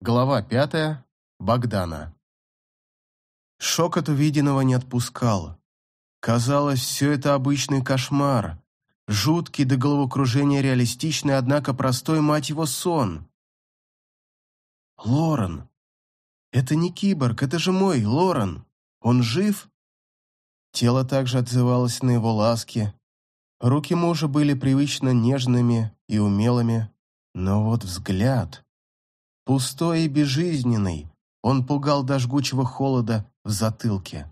Глава пятая. Богдана. Шок от увиденного не отпускал. Казалось, все это обычный кошмар. Жуткий до головокружения реалистичный, однако простой, мать его, сон. Лорен. Это не киборг, это же мой, Лорен. Он жив? Тело также отзывалось на его ласки. Руки мужа были привычно нежными и умелыми, но вот взгляд... Пустой и безжизненный, он пугал до жгучего холода в затылке.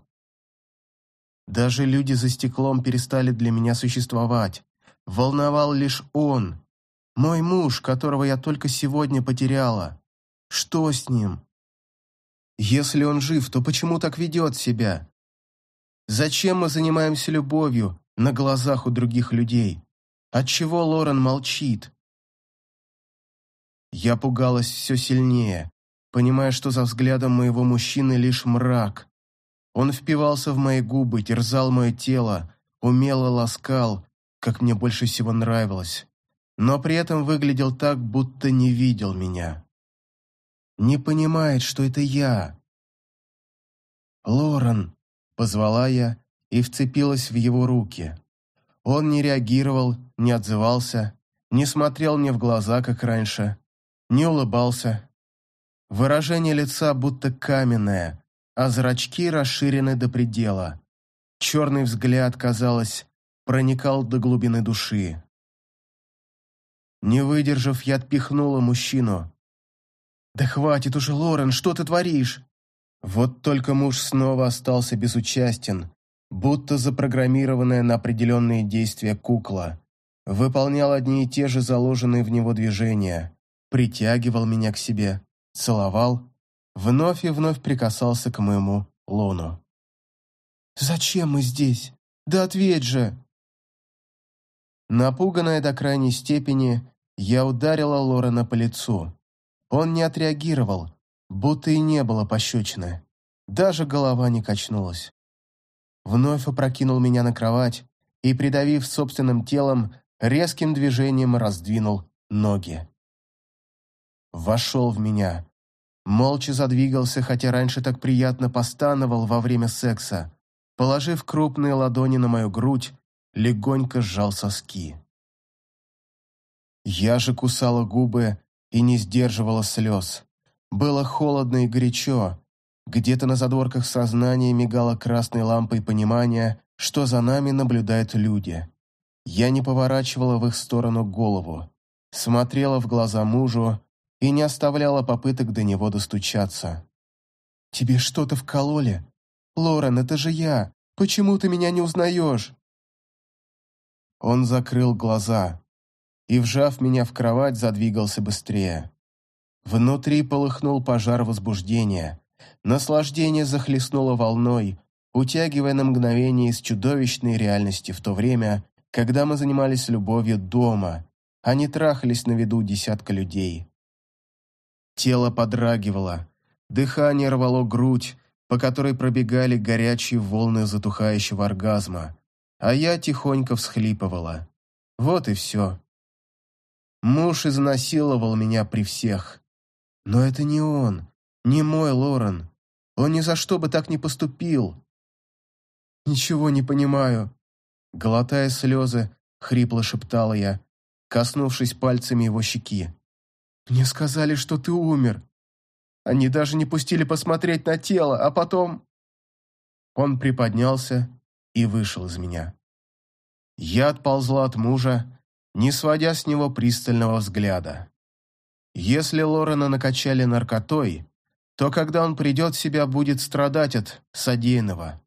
Даже люди за стеклом перестали для меня существовать. Волновал лишь он, мой муж, которого я только сегодня потеряла. Что с ним? Если он жив, то почему так ведет себя? Зачем мы занимаемся любовью на глазах у других людей? Отчего Лорен молчит? Я пугалась все сильнее, понимая, что за взглядом моего мужчины лишь мрак. Он впивался в мои губы, терзал мое тело, умело ласкал, как мне больше всего нравилось, но при этом выглядел так, будто не видел меня. Не понимает, что это я. «Лорен», — позвала я и вцепилась в его руки. Он не реагировал, не отзывался, не смотрел мне в глаза, как раньше, не улыбался. Выражение лица будто каменное, а зрачки расширены до предела. Черный взгляд, казалось, проникал до глубины души. Не выдержав, я отпихнула мужчину. «Да хватит уже, Лорен, что ты творишь?» Вот только муж снова остался безучастен, будто запрограммированная на определенные действия кукла. Выполнял одни и те же заложенные в него движения притягивал меня к себе, целовал, вновь и вновь прикасался к моему лону. «Зачем мы здесь? Да ответь же!» Напуганная до крайней степени, я ударила Лорена по лицу. Он не отреагировал, будто и не было пощечины. Даже голова не качнулась. Вновь опрокинул меня на кровать и, придавив собственным телом, резким движением раздвинул ноги вошел в меня. Молча задвигался, хотя раньше так приятно постановал во время секса. Положив крупные ладони на мою грудь, легонько сжал соски. Я же кусала губы и не сдерживала слез. Было холодно и горячо. Где-то на задворках сознания мигала красной лампой понимания, что за нами наблюдают люди. Я не поворачивала в их сторону голову. Смотрела в глаза мужу, и не оставляла попыток до него достучаться. «Тебе что-то вкололи? Лорен, это же я! Почему ты меня не узнаешь?» Он закрыл глаза и, вжав меня в кровать, задвигался быстрее. Внутри полыхнул пожар возбуждения. Наслаждение захлестнуло волной, утягивая на мгновение из чудовищной реальности в то время, когда мы занимались любовью дома, а не трахались на виду десятка людей. Тело подрагивало, дыхание рвало грудь, по которой пробегали горячие волны затухающего оргазма, а я тихонько всхлипывала. Вот и все. Муж изнасиловал меня при всех. Но это не он, не мой Лорен. Он ни за что бы так не поступил. Ничего не понимаю. Глотая слезы, хрипло шептала я, коснувшись пальцами его щеки. Мне сказали, что ты умер. Они даже не пустили посмотреть на тело, а потом...» Он приподнялся и вышел из меня. Я отползла от мужа, не сводя с него пристального взгляда. Если Лорена накачали наркотой, то когда он придет в себя, будет страдать от содеянного.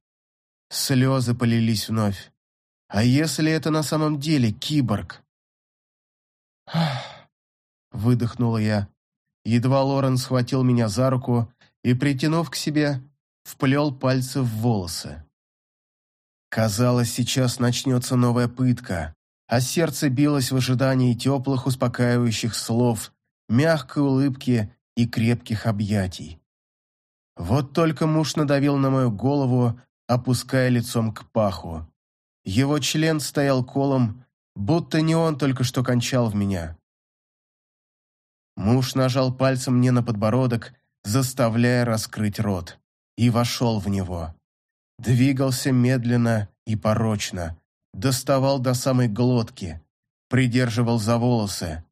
Слезы полились вновь. А если это на самом деле киборг? Ах выдохнула я. Едва Лорен схватил меня за руку и, притянув к себе, вплел пальцы в волосы. Казалось, сейчас начнется новая пытка, а сердце билось в ожидании теплых успокаивающих слов, мягкой улыбки и крепких объятий. Вот только муж надавил на мою голову, опуская лицом к паху. Его член стоял колом, будто не он только что кончал в меня. Муж нажал пальцем мне на подбородок, заставляя раскрыть рот, и вошел в него. Двигался медленно и порочно, доставал до самой глотки, придерживал за волосы,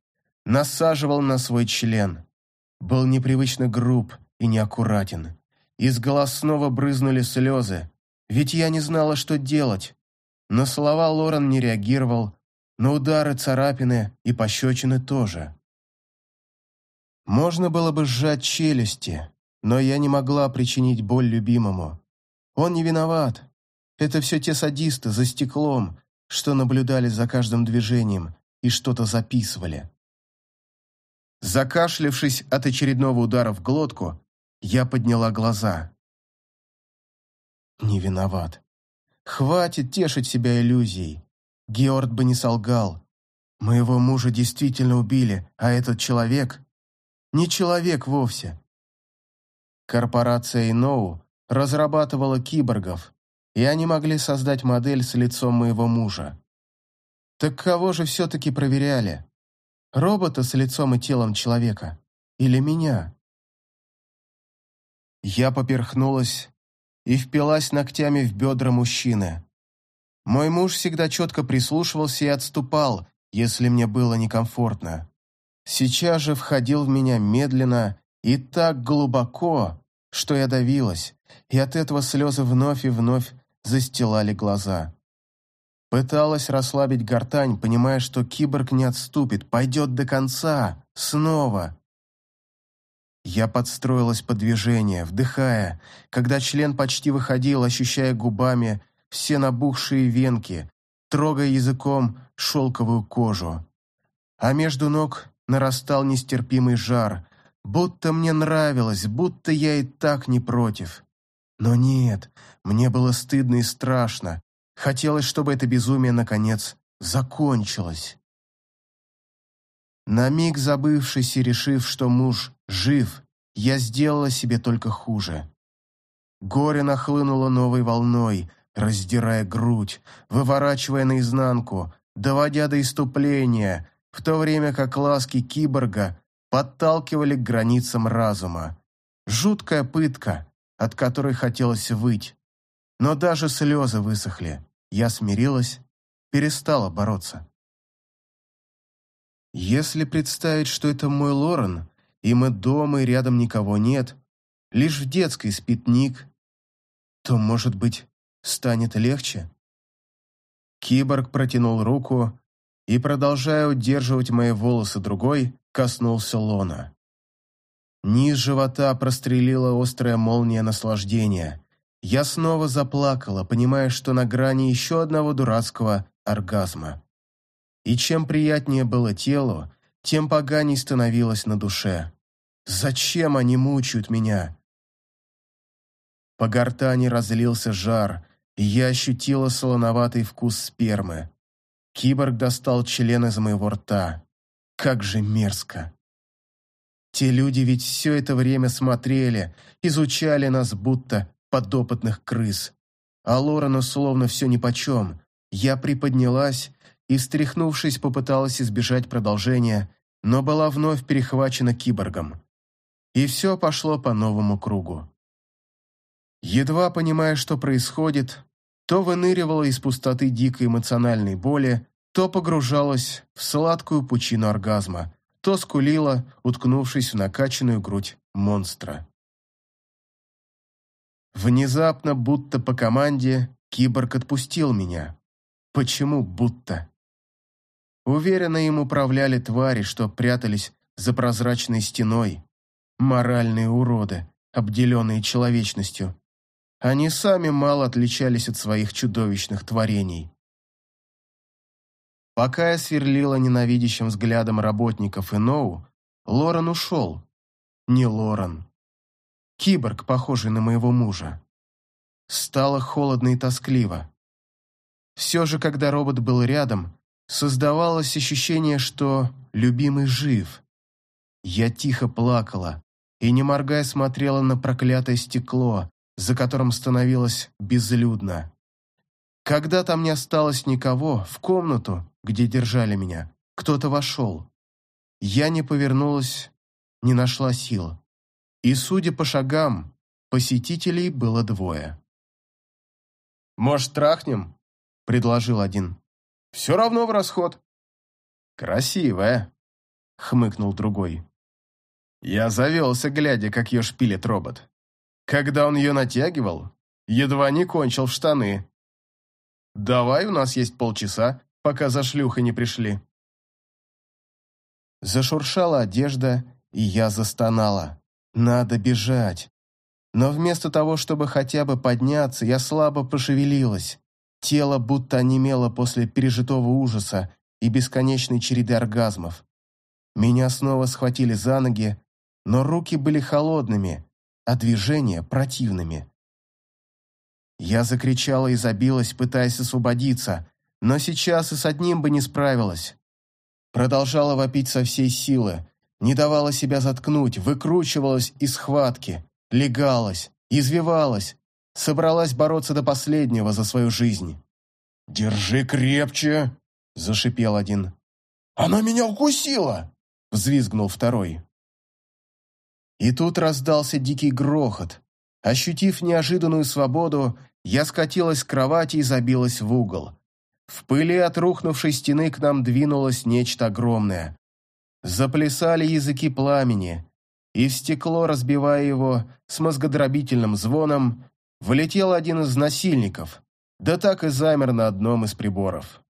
насаживал на свой член. Был непривычно груб и неаккуратен. Из глаз снова брызнули слезы, ведь я не знала, что делать. На слова Лорен не реагировал, на удары, царапины и пощечины тоже. Можно было бы сжать челюсти, но я не могла причинить боль любимому. Он не виноват. Это все те садисты за стеклом, что наблюдали за каждым движением и что-то записывали. Закашлявшись от очередного удара в глотку, я подняла глаза. Не виноват. Хватит тешить себя иллюзией. Георг бы не солгал. Моего мужа действительно убили, а этот человек не человек вовсе. Корпорация Иноу разрабатывала киборгов, и они могли создать модель с лицом моего мужа. Так кого же все-таки проверяли? Робота с лицом и телом человека? Или меня? Я поперхнулась и впилась ногтями в бедра мужчины. Мой муж всегда четко прислушивался и отступал, если мне было некомфортно сейчас же входил в меня медленно и так глубоко, что я давилась, и от этого слезы вновь и вновь застилали глаза. Пыталась расслабить гортань, понимая, что киборг не отступит, пойдет до конца, снова. Я подстроилась под движение, вдыхая, когда член почти выходил, ощущая губами все набухшие венки, трогая языком шелковую кожу. А между ног нарастал нестерпимый жар, будто мне нравилось, будто я и так не против. Но нет, мне было стыдно и страшно. Хотелось, чтобы это безумие, наконец, закончилось. На миг забывшись и решив, что муж жив, я сделала себе только хуже. Горе нахлынуло новой волной, раздирая грудь, выворачивая наизнанку, доводя до иступления, в то время как ласки киборга подталкивали к границам разума. Жуткая пытка, от которой хотелось выть. Но даже слезы высохли. Я смирилась, перестала бороться. Если представить, что это мой Лорен, и мы дома, и рядом никого нет, лишь в детской спит Ник, то, может быть, станет легче? Киборг протянул руку, и, продолжая удерживать мои волосы другой, коснулся лона. Низ живота прострелила острая молния наслаждения. Я снова заплакала, понимая, что на грани еще одного дурацкого оргазма. И чем приятнее было телу, тем поганей становилось на душе. Зачем они мучают меня? По гортани разлился жар, и я ощутила солоноватый вкус спермы. Киборг достал член из моего рта. Как же мерзко. Те люди ведь все это время смотрели, изучали нас будто подопытных крыс. А Лорену словно все нипочем. Я приподнялась и, встряхнувшись, попыталась избежать продолжения, но была вновь перехвачена киборгом. И все пошло по новому кругу. Едва понимая, что происходит, то выныривала из пустоты дикой эмоциональной боли, то погружалась в сладкую пучину оргазма, то скулила, уткнувшись в накачанную грудь монстра. Внезапно, будто по команде, киборг отпустил меня. Почему будто? Уверенно им управляли твари, что прятались за прозрачной стеной. Моральные уроды, обделенные человечностью. Они сами мало отличались от своих чудовищных творений. Пока я сверлила ненавидящим взглядом работников и Ноу, Лорен ушел. Не Лорен. Киборг, похожий на моего мужа. Стало холодно и тоскливо. Все же, когда робот был рядом, создавалось ощущение, что любимый жив. Я тихо плакала и, не моргая, смотрела на проклятое стекло, за которым становилось безлюдно. Когда там не осталось никого, в комнату, где держали меня, кто-то вошел. Я не повернулась не нашла сил. И, судя по шагам, посетителей было двое. «Может, трахнем?» – предложил один. «Все равно в расход». «Красивая», – хмыкнул другой. Я завелся, глядя, как ее шпилит робот. Когда он ее натягивал, едва не кончил в штаны. «Давай, у нас есть полчаса, пока за шлюхой не пришли». Зашуршала одежда, и я застонала. «Надо бежать». Но вместо того, чтобы хотя бы подняться, я слабо пошевелилась. Тело будто онемело после пережитого ужаса и бесконечной череды оргазмов. Меня снова схватили за ноги, но руки были холодными, а движения противными. Я закричала и забилась, пытаясь освободиться, но сейчас и с одним бы не справилась. Продолжала вопить со всей силы, не давала себя заткнуть, выкручивалась из схватки, легалась, извивалась, собралась бороться до последнего за свою жизнь. «Держи крепче!» – зашипел один. «Она меня укусила!» – взвизгнул второй. И тут раздался дикий грохот. Ощутив неожиданную свободу, я скатилась с кровати и забилась в угол. В пыли от рухнувшей стены к нам двинулось нечто огромное. Заплясали языки пламени, и в стекло, разбивая его с мозгодробительным звоном, влетел один из насильников, да так и замер на одном из приборов.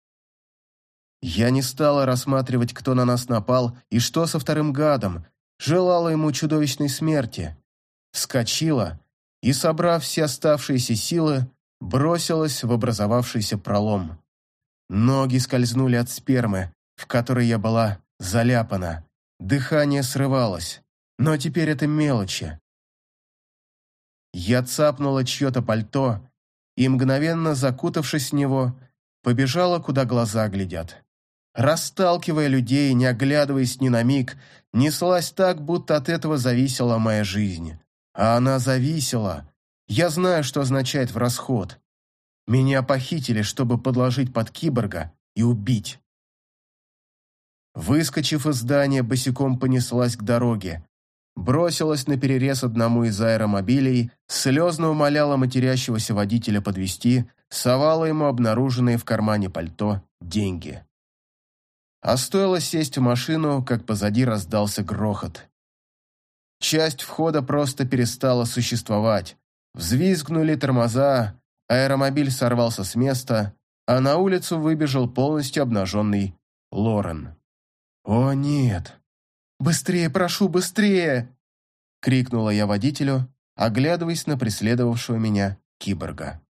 Я не стала рассматривать, кто на нас напал и что со вторым гадом, желала ему чудовищной смерти. Вскочила и, собрав все оставшиеся силы, бросилась в образовавшийся пролом. Ноги скользнули от спермы, в которой я была заляпана. Дыхание срывалось, но теперь это мелочи. Я цапнула чье-то пальто и, мгновенно закутавшись в него, побежала, куда глаза глядят. Расталкивая людей, не оглядываясь ни на миг, неслась так, будто от этого зависела моя жизнь. А она зависела. Я знаю, что означает в расход. Меня похитили, чтобы подложить под киборга и убить. Выскочив из здания, босиком понеслась к дороге. Бросилась на перерез одному из аэромобилей, слезно умоляла матерящегося водителя подвести, совала ему обнаруженные в кармане пальто деньги. А стоило сесть в машину, как позади раздался грохот. Часть входа просто перестала существовать. Взвизгнули тормоза, аэромобиль сорвался с места, а на улицу выбежал полностью обнаженный Лорен. «О, нет! Быстрее, прошу, быстрее!» — крикнула я водителю, оглядываясь на преследовавшего меня киборга.